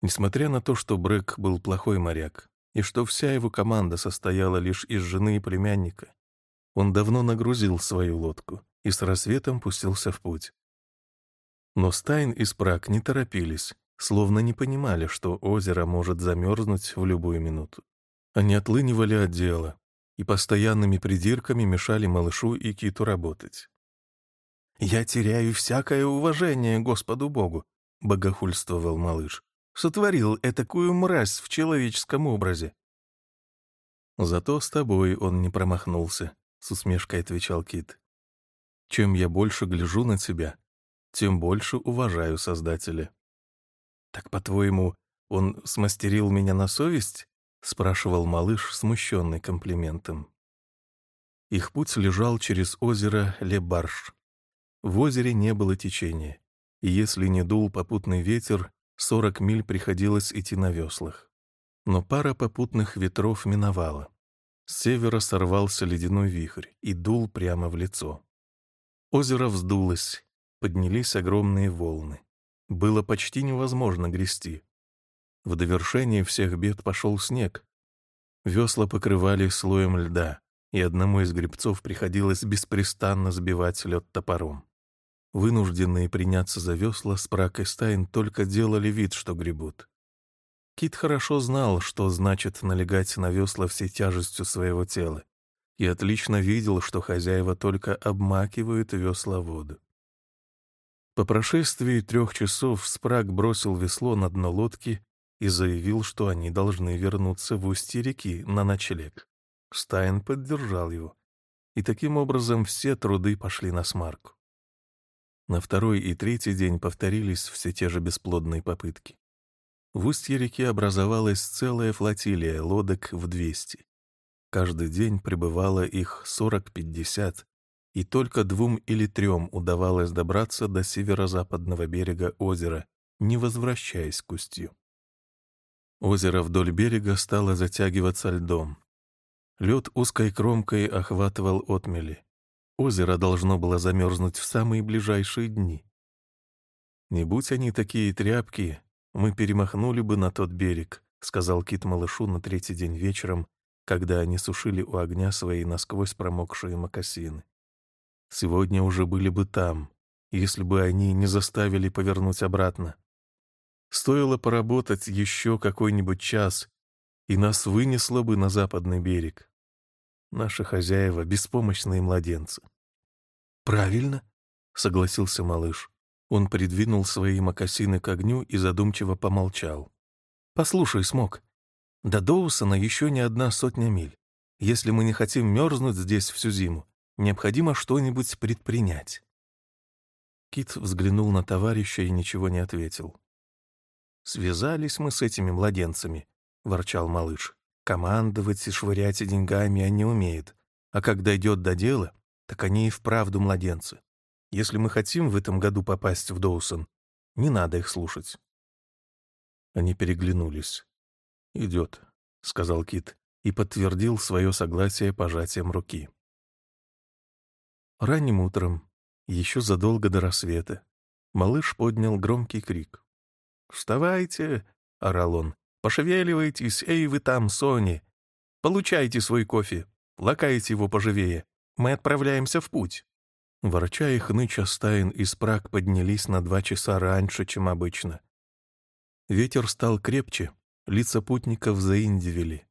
Несмотря на то, что Брэк был плохой моряк, и что вся его команда состояла лишь из жены и племянника, он давно нагрузил свою лодку и с рассветом пустился в путь. Но Стайн и Спраг не торопились, словно не понимали, что озеро может замерзнуть в любую минуту. Они отлынивали от дела и постоянными придирками мешали малышу и киту работать. «Я теряю всякое уважение Господу Богу», — богохульствовал малыш. «Сотворил этакую мразь в человеческом образе». «Зато с тобой он не промахнулся», — с усмешкой отвечал Кит. «Чем я больше гляжу на тебя, тем больше уважаю Создателя». «Так, по-твоему, он смастерил меня на совесть?» — спрашивал малыш, смущенный комплиментом. Их путь лежал через озеро Лебарш. В озере не было течения, и если не дул попутный ветер, 40 миль приходилось идти на веслах. Но пара попутных ветров миновала. С севера сорвался ледяной вихрь и дул прямо в лицо. Озеро вздулось, поднялись огромные волны. Было почти невозможно грести. В довершение всех бед пошел снег. Весла покрывали слоем льда, и одному из гребцов приходилось беспрестанно сбивать лед топором. Вынужденные приняться за весла, Спрак и Стайн только делали вид, что гребут. Кит хорошо знал, что значит налегать на весла всей тяжестью своего тела, и отлично видел, что хозяева только обмакивают весла воду. По прошествии трех часов Спраг бросил весло на дно лодки и заявил, что они должны вернуться в устье реки на ночлег. Стайн поддержал его, и таким образом все труды пошли на смарку. На второй и третий день повторились все те же бесплодные попытки. В устье реки образовалась целая флотилия лодок в 200. Каждый день прибывало их 40-50, и только двум или трем удавалось добраться до северо-западного берега озера, не возвращаясь к устью. Озеро вдоль берега стало затягиваться льдом. Лед узкой кромкой охватывал отмели. Озеро должно было замерзнуть в самые ближайшие дни. «Не будь они такие тряпки, мы перемахнули бы на тот берег», сказал Кит малышу на третий день вечером, когда они сушили у огня свои насквозь промокшие мокасины. «Сегодня уже были бы там, если бы они не заставили повернуть обратно. Стоило поработать еще какой-нибудь час, и нас вынесло бы на западный берег. Наши хозяева — беспомощные младенцы. «Правильно», — согласился малыш. Он придвинул свои мокасины к огню и задумчиво помолчал. «Послушай, Смок, до Доусона еще не одна сотня миль. Если мы не хотим мерзнуть здесь всю зиму, необходимо что-нибудь предпринять». Кит взглянул на товарища и ничего не ответил. «Связались мы с этими младенцами», — ворчал малыш. «Командовать и швырять деньгами они умеют, а когда идет до дела, так они и вправду младенцы. Если мы хотим в этом году попасть в Доусон, не надо их слушать». Они переглянулись. «Идет», — сказал Кит и подтвердил свое согласие пожатием руки. Ранним утром, еще задолго до рассвета, малыш поднял громкий крик. «Вставайте!» — орал он. «Пошевеливайтесь, эй вы там, Сони! Получайте свой кофе, лакайте его поживее. Мы отправляемся в путь». Ворча и хныча Стайн и Спраг поднялись на два часа раньше, чем обычно. Ветер стал крепче, лица путников заиндивели,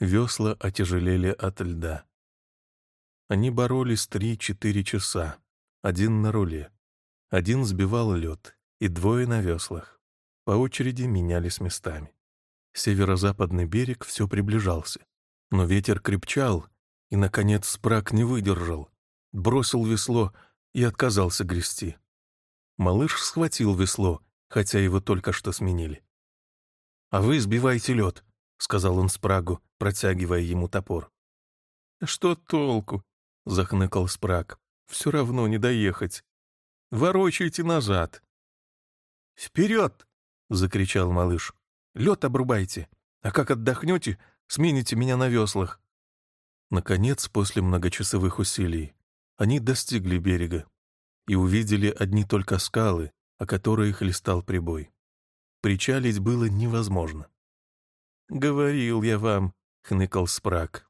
весла отяжелели от льда. Они боролись три-четыре часа, один на руле, один сбивал лед и двое на веслах по очереди менялись местами. Северо-западный берег все приближался, но ветер крепчал, и, наконец, Спрак не выдержал, бросил весло и отказался грести. Малыш схватил весло, хотя его только что сменили. «А вы сбивайте лед», — сказал он Спрагу, протягивая ему топор. «Что толку?» — захныкал Спраг. «Все равно не доехать. Ворочайте назад!» «Вперед!» — закричал малыш. «Лед обрубайте, а как отдохнете, смените меня на веслах». Наконец, после многочасовых усилий, они достигли берега и увидели одни только скалы, о которые хлестал прибой. Причалить было невозможно. «Говорил я вам», — хныкал Спраг.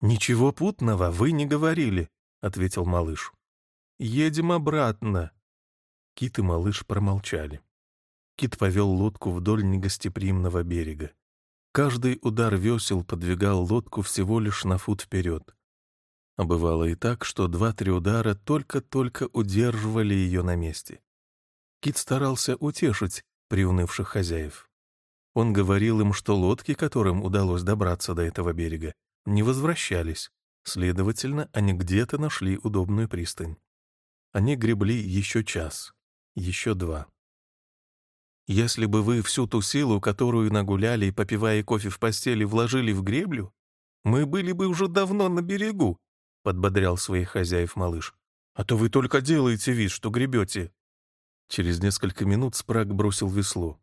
«Ничего путного вы не говорили», — ответил малыш. «Едем обратно». Кит и малыш промолчали. Кит повел лодку вдоль негостеприимного берега. Каждый удар весел подвигал лодку всего лишь на фут вперед. А бывало и так, что два-три удара только-только удерживали ее на месте. Кит старался утешить приунывших хозяев. Он говорил им, что лодки, которым удалось добраться до этого берега, не возвращались, следовательно, они где-то нашли удобную пристань. Они гребли еще час, еще два. Если бы вы всю ту силу, которую нагуляли, попивая кофе в постели, вложили в греблю, мы были бы уже давно на берегу, — подбодрял своих хозяев малыш. А то вы только делаете вид, что гребете. Через несколько минут Спраг бросил весло.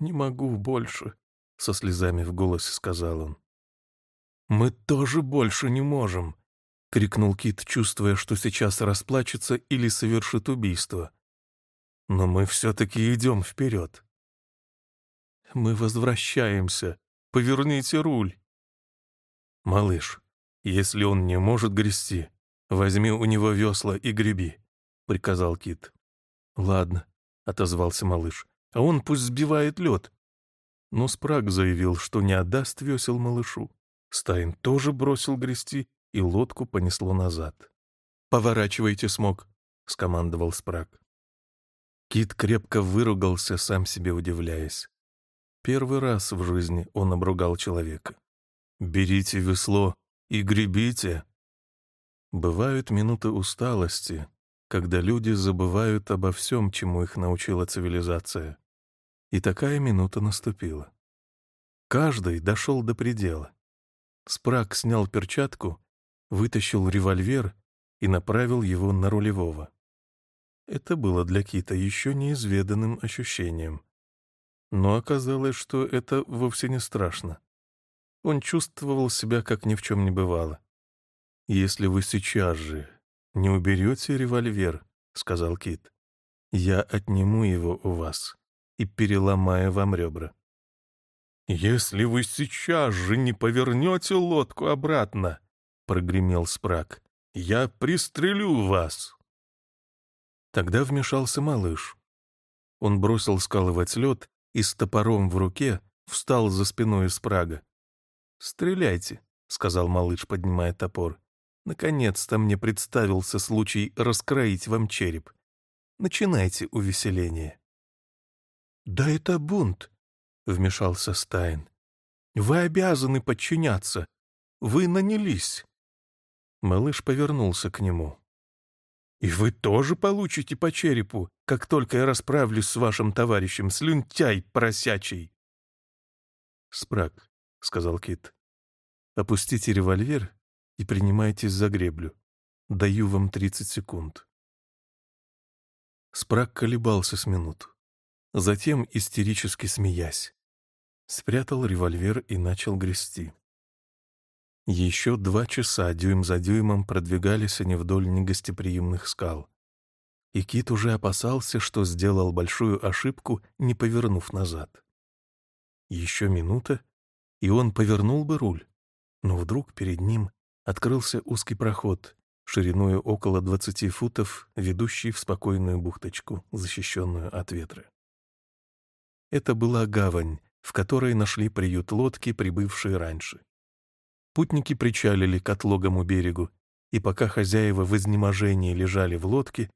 «Не могу больше», — со слезами в голосе сказал он. «Мы тоже больше не можем», — крикнул Кит, чувствуя, что сейчас расплачется или совершит убийство. «Но мы все-таки идем вперед». Мы возвращаемся. Поверните руль. Малыш, если он не может грести, возьми у него весла и греби, приказал Кит. Ладно, отозвался малыш, а он пусть сбивает лед. Но Спраг заявил, что не отдаст весел малышу. Стайн тоже бросил грести, и лодку понесло назад. «Поворачивайте, смог», — скомандовал Спраг. Кит крепко выругался, сам себе удивляясь. Первый раз в жизни он обругал человека. «Берите весло и гребите!» Бывают минуты усталости, когда люди забывают обо всем, чему их научила цивилизация. И такая минута наступила. Каждый дошел до предела. Спраг снял перчатку, вытащил револьвер и направил его на рулевого. Это было для Кита еще неизведанным ощущением. Но оказалось, что это вовсе не страшно. Он чувствовал себя, как ни в чем не бывало. «Если вы сейчас же не уберете револьвер», — сказал Кит, — «я отниму его у вас и переломаю вам ребра». «Если вы сейчас же не повернете лодку обратно», — прогремел Спраг, — «я пристрелю вас». Тогда вмешался малыш. Он бросил скалывать лед и с топором в руке встал за спиной из Прага. «Стреляйте», — сказал малыш, поднимая топор. «Наконец-то мне представился случай раскроить вам череп. Начинайте увеселение». «Да это бунт», — вмешался Стайн. «Вы обязаны подчиняться. Вы нанялись». Малыш повернулся к нему. «И вы тоже получите по черепу, как только я расправлюсь с вашим товарищем, слюнтяй поросячий!» «Спраг», — сказал Кит, — «опустите револьвер и принимайтесь за греблю. Даю вам тридцать секунд». Спраг колебался с минуту. Затем, истерически смеясь, спрятал револьвер и начал грести. Еще два часа дюйм за дюймом продвигались они вдоль негостеприимных скал. И Кит уже опасался, что сделал большую ошибку, не повернув назад. Еще минута, и он повернул бы руль, но вдруг перед ним открылся узкий проход, шириною около двадцати футов, ведущий в спокойную бухточку, защищенную от ветра. Это была гавань, в которой нашли приют лодки, прибывшие раньше. Путники причалили к отлогому берегу, и пока хозяева в изнеможении лежали в лодке,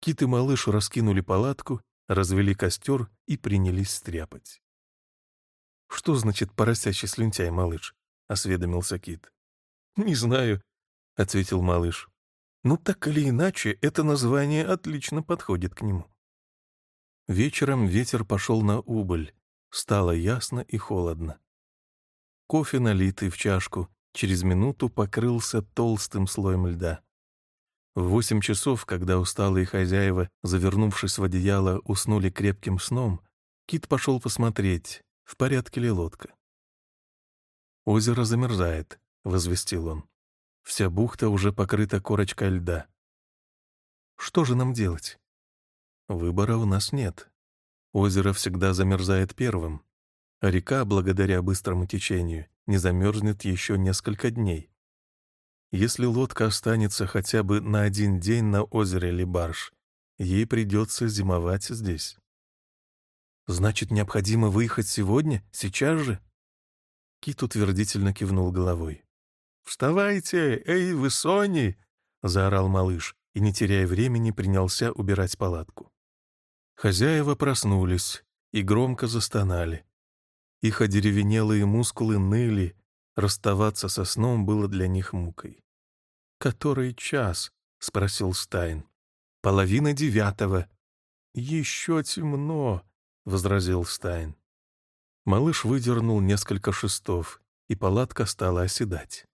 Кит и малыш раскинули палатку, развели костер и принялись стряпать. «Что значит поросячий слюнтяй, малыш?» — осведомился Кит. «Не знаю», — ответил малыш. «Ну, так или иначе, это название отлично подходит к нему». Вечером ветер пошел на убыль, стало ясно и холодно. Кофе, налитый в чашку, через минуту покрылся толстым слоем льда. В восемь часов, когда усталые хозяева, завернувшись в одеяло, уснули крепким сном, Кит пошел посмотреть, в порядке ли лодка. «Озеро замерзает», — возвестил он. «Вся бухта уже покрыта корочкой льда. Что же нам делать?» «Выбора у нас нет. Озеро всегда замерзает первым, река, благодаря быстрому течению, не замерзнет еще несколько дней. Если лодка останется хотя бы на один день на озере Либарш, ей придется зимовать здесь. Значит, необходимо выехать сегодня, сейчас же? Кит утвердительно кивнул головой. «Вставайте, эй, вы Сони!» — заорал малыш и, не теряя времени, принялся убирать палатку. Хозяева проснулись и громко застонали. Их одеревенелые мускулы ныли, Расставаться со сном было для них мукой. «Который час?» — спросил Стайн. «Половина девятого». «Еще темно», — возразил Стайн. Малыш выдернул несколько шестов, и палатка стала оседать.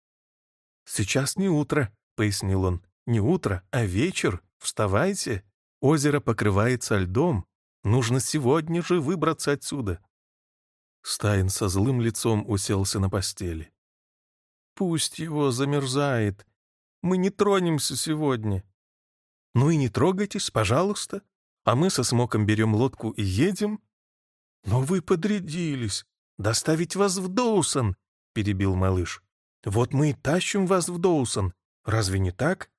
«Сейчас не утро», — пояснил он. «Не утро, а вечер. Вставайте. Озеро покрывается льдом. Нужно сегодня же выбраться отсюда». Стайн со злым лицом уселся на постели. «Пусть его замерзает. Мы не тронемся сегодня». «Ну и не трогайтесь, пожалуйста. А мы со Смоком берем лодку и едем». «Но вы подрядились. Доставить вас в Доусон», — перебил малыш. «Вот мы и тащим вас в Доусон. Разве не так?»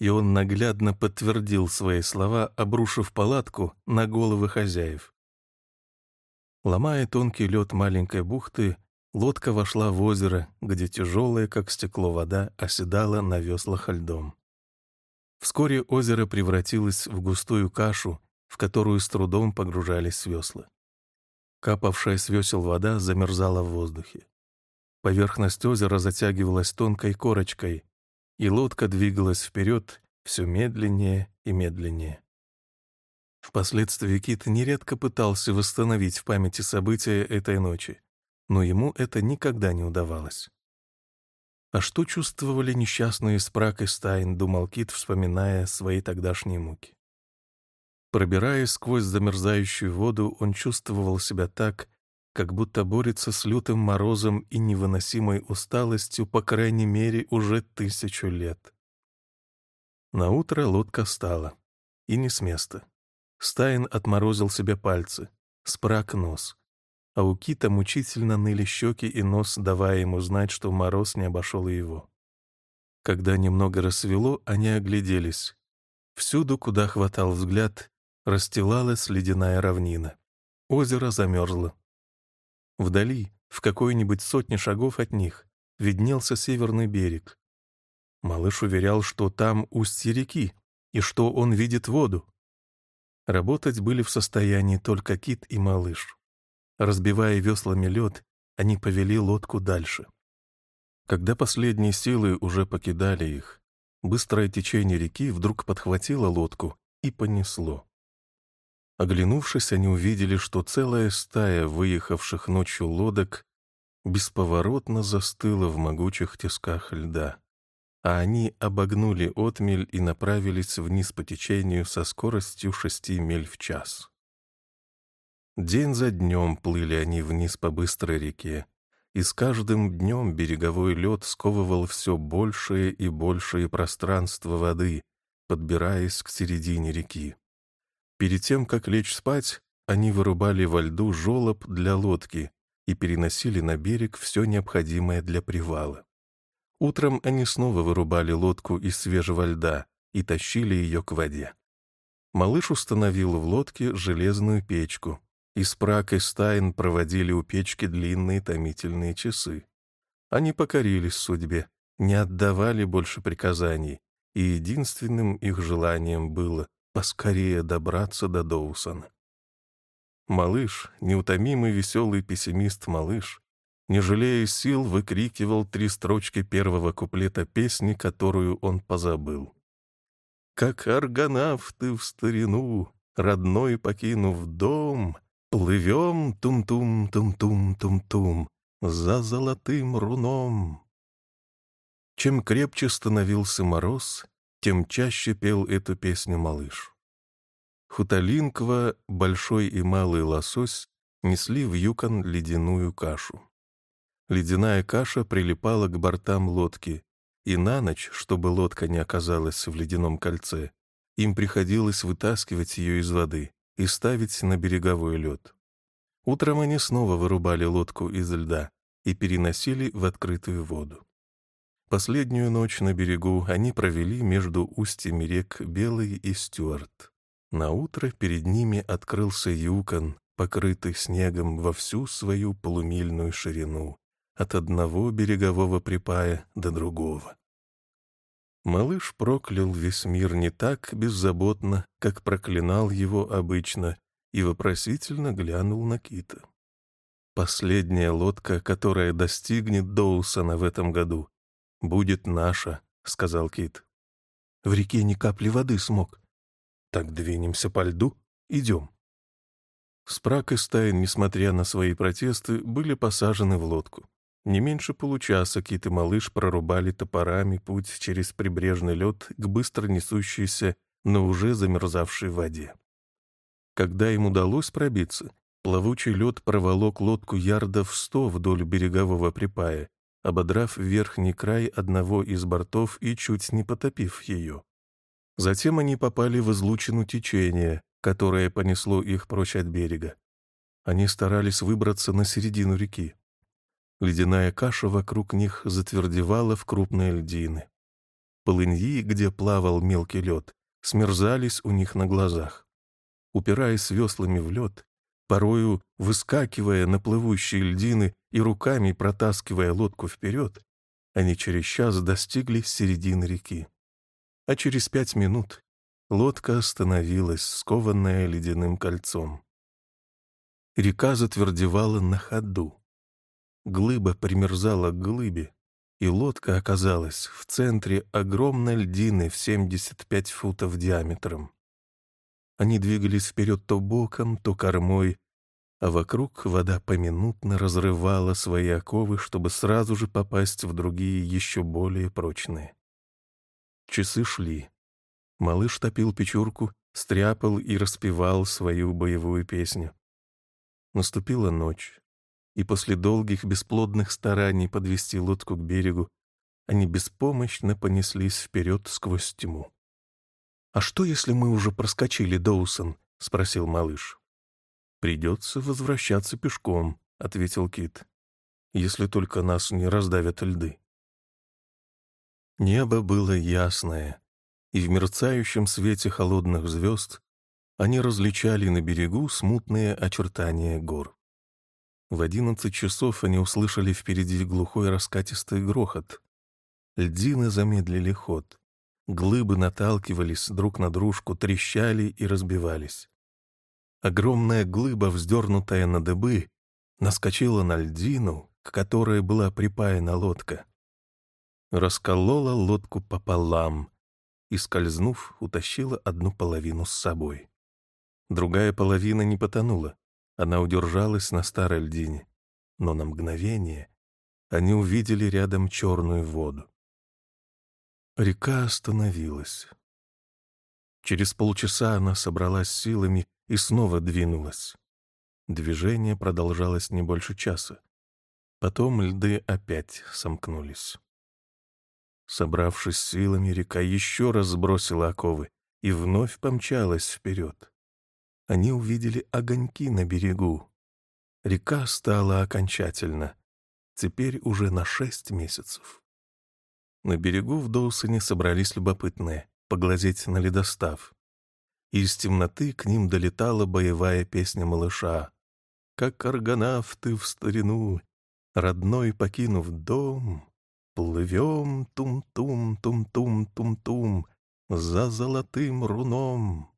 И он наглядно подтвердил свои слова, обрушив палатку на головы хозяев. Ломая тонкий лед маленькой бухты, лодка вошла в озеро, где тяжелая, как стекло, вода оседала на веслах льдом. Вскоре озеро превратилось в густую кашу, в которую с трудом погружались весла. Капавшая с весел вода замерзала в воздухе. Поверхность озера затягивалась тонкой корочкой, и лодка двигалась вперед все медленнее и медленнее. Впоследствии Кит нередко пытался восстановить в памяти события этой ночи, но ему это никогда не удавалось. А что чувствовали несчастные Спрак и Стайн, думал Кит, вспоминая свои тогдашние муки. Пробираясь сквозь замерзающую воду, он чувствовал себя так, как будто борется с лютым морозом и невыносимой усталостью, по крайней мере, уже тысячу лет. На утро лодка стала, и не с места. Стайн отморозил себе пальцы, спрак нос. А у Кита мучительно ныли щеки и нос, давая ему знать, что мороз не обошел и его. Когда немного рассвело, они огляделись. Всюду, куда хватал взгляд, расстилалась ледяная равнина. Озеро замерзло. Вдали, в какой-нибудь сотне шагов от них, виднелся северный берег. Малыш уверял, что там устье реки, и что он видит воду. Работать были в состоянии только кит и малыш. Разбивая веслами лед, они повели лодку дальше. Когда последние силы уже покидали их, быстрое течение реки вдруг подхватило лодку и понесло. Оглянувшись, они увидели, что целая стая выехавших ночью лодок бесповоротно застыла в могучих тисках льда а они обогнули отмель и направились вниз по течению со скоростью шести миль в час. День за днем плыли они вниз по быстрой реке, и с каждым днем береговой лед сковывал все большее и большее пространство воды, подбираясь к середине реки. Перед тем, как лечь спать, они вырубали во льду жолоб для лодки и переносили на берег все необходимое для привала. Утром они снова вырубали лодку из свежего льда и тащили ее к воде. Малыш установил в лодке железную печку, и Спрак и Стайн проводили у печки длинные томительные часы. Они покорились судьбе, не отдавали больше приказаний, и единственным их желанием было поскорее добраться до Доусона. Малыш, неутомимый веселый пессимист-малыш, не жалея сил, выкрикивал три строчки первого куплета песни, которую он позабыл. «Как аргонавты в старину, родной покинув дом, плывем тум-тум-тум-тум-тум-тум за золотым руном». Чем крепче становился мороз, тем чаще пел эту песню малыш. Хуталинква, большой и малый лосось несли в юкон ледяную кашу. Ледяная каша прилипала к бортам лодки, и на ночь, чтобы лодка не оказалась в ледяном кольце, им приходилось вытаскивать ее из воды и ставить на береговой лед. Утром они снова вырубали лодку из льда и переносили в открытую воду. Последнюю ночь на берегу они провели между устьями рек Белый и Стюарт. На утро перед ними открылся Юкон, покрытый снегом во всю свою полумильную ширину, от одного берегового припая до другого. Малыш проклял весь мир не так беззаботно, как проклинал его обычно, и вопросительно глянул на Кита. «Последняя лодка, которая достигнет Доусона в этом году, будет наша», — сказал Кит. «В реке ни капли воды смог. Так двинемся по льду, идем». Спрак и Стайн, несмотря на свои протесты, были посажены в лодку. Не меньше получаса Кит и малыш прорубали топорами путь через прибрежный лед к быстро несущейся, но уже замерзавшей воде. Когда им удалось пробиться, плавучий лед проволок лодку ярдов сто вдоль берегового припая, ободрав верхний край одного из бортов и чуть не потопив ее. Затем они попали в излучину течения, которое понесло их прочь от берега. Они старались выбраться на середину реки. Ледяная каша вокруг них затвердевала в крупные льдины. Полыньи, где плавал мелкий лед, смерзались у них на глазах. Упираясь веслами в лед, порою выскакивая на плывущие льдины и руками протаскивая лодку вперед, они через час достигли середины реки. А через пять минут лодка остановилась, скованная ледяным кольцом. Река затвердевала на ходу. Глыба примерзала к глыбе, и лодка оказалась в центре огромной льдины в 75 футов диаметром. Они двигались вперед то боком, то кормой, а вокруг вода поминутно разрывала свои оковы, чтобы сразу же попасть в другие, еще более прочные. Часы шли. Малыш топил печурку, стряпал и распевал свою боевую песню. Наступила ночь и после долгих бесплодных стараний подвести лодку к берегу, они беспомощно понеслись вперед сквозь тьму. «А что, если мы уже проскочили, Доусон?» — спросил малыш. «Придется возвращаться пешком», — ответил Кит, «если только нас не раздавят льды». Небо было ясное, и в мерцающем свете холодных звезд они различали на берегу смутные очертания гор. В одиннадцать часов они услышали впереди глухой раскатистый грохот. Льдины замедлили ход. Глыбы наталкивались друг на дружку, трещали и разбивались. Огромная глыба, вздернутая на дыбы, наскочила на льдину, к которой была припаяна лодка. Расколола лодку пополам и, скользнув, утащила одну половину с собой. Другая половина не потонула. Она удержалась на старой льдине, но на мгновение они увидели рядом черную воду. Река остановилась. Через полчаса она собралась силами и снова двинулась. Движение продолжалось не больше часа. Потом льды опять сомкнулись. Собравшись силами, река еще раз сбросила оковы и вновь помчалась вперед они увидели огоньки на берегу. Река стала окончательно, теперь уже на шесть месяцев. На берегу в Доусоне собрались любопытные, поглазеть на ледостав. Из темноты к ним долетала боевая песня малыша. «Как аргонавты в старину, родной покинув дом, плывем тум-тум-тум-тум-тум-тум за золотым руном».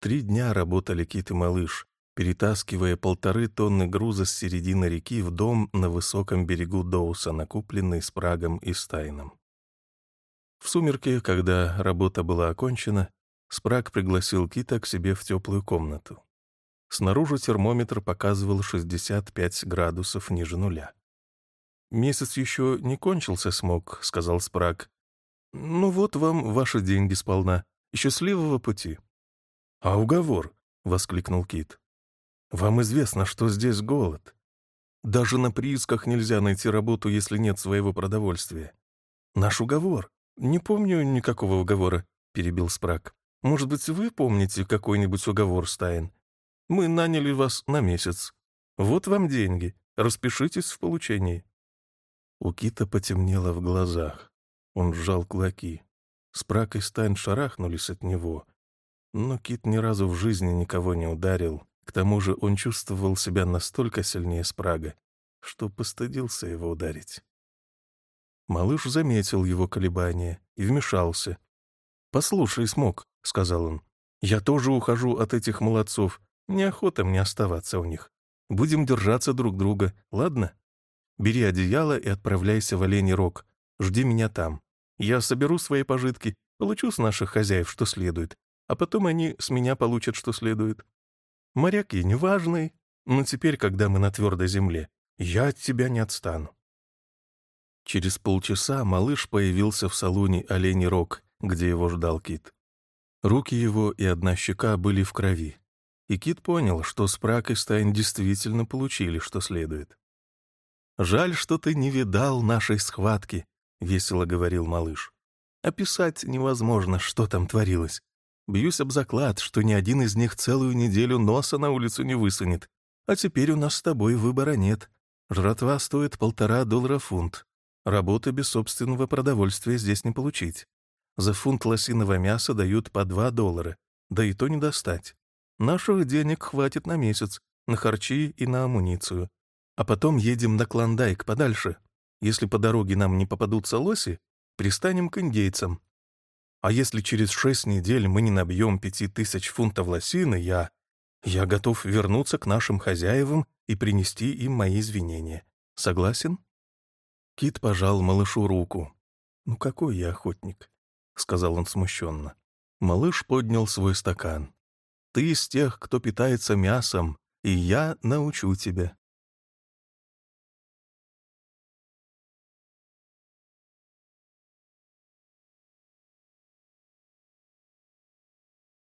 Три дня работали Кит и малыш, перетаскивая полторы тонны груза с середины реки в дом на высоком берегу Доуса, накупленный с Прагом и Стайном. В сумерки, когда работа была окончена, Спраг пригласил Кита к себе в теплую комнату. Снаружи термометр показывал 65 градусов ниже нуля. «Месяц еще не кончился, Смог», — сказал Спраг. Ну вот вам ваши деньги сполна. Счастливого пути. А уговор? — воскликнул Кит. Вам известно, что здесь голод. Даже на приисках нельзя найти работу, если нет своего продовольствия. Наш уговор. Не помню никакого уговора, — перебил Спраг. Может быть, вы помните какой-нибудь уговор, Стайн? Мы наняли вас на месяц. Вот вам деньги. Распишитесь в получении. У Кита потемнело в глазах. Он сжал кулаки. Спрак и Стайн шарахнулись от него. Но Кит ни разу в жизни никого не ударил. К тому же он чувствовал себя настолько сильнее Спрага, что постыдился его ударить. Малыш заметил его колебания и вмешался. «Послушай, Смок», — сказал он, — «я тоже ухожу от этих молодцов. Неохота мне оставаться у них. Будем держаться друг друга, ладно? Бери одеяло и отправляйся в Оленей Рог. Жди меня там. Я соберу свои пожитки, получу с наших хозяев, что следует, а потом они с меня получат, что следует. Моряк я неважный, но теперь, когда мы на твердой земле, я от тебя не отстану. Через полчаса малыш появился в салоне «Оленей Рог», где его ждал Кит. Руки его и одна щека были в крови. И Кит понял, что Спрак и Стайн действительно получили, что следует. «Жаль, что ты не видал нашей схватки», — весело говорил малыш. «Описать невозможно, что там творилось. Бьюсь об заклад, что ни один из них целую неделю носа на улицу не высунет. А теперь у нас с тобой выбора нет. Жратва стоит полтора доллара фунт. Работы без собственного продовольствия здесь не получить. За фунт лосиного мяса дают по два доллара, да и то не достать. Наших денег хватит на месяц, на харчи и на амуницию. А потом едем на Клондайк подальше, если по дороге нам не попадутся лоси, пристанем к индейцам. А если через шесть недель мы не набьем пяти тысяч фунтов лосины, я... Я готов вернуться к нашим хозяевам и принести им мои извинения. Согласен?» Кит пожал малышу руку. «Ну какой я охотник?» — сказал он смущенно. Малыш поднял свой стакан. «Ты из тех, кто питается мясом, и я научу тебя».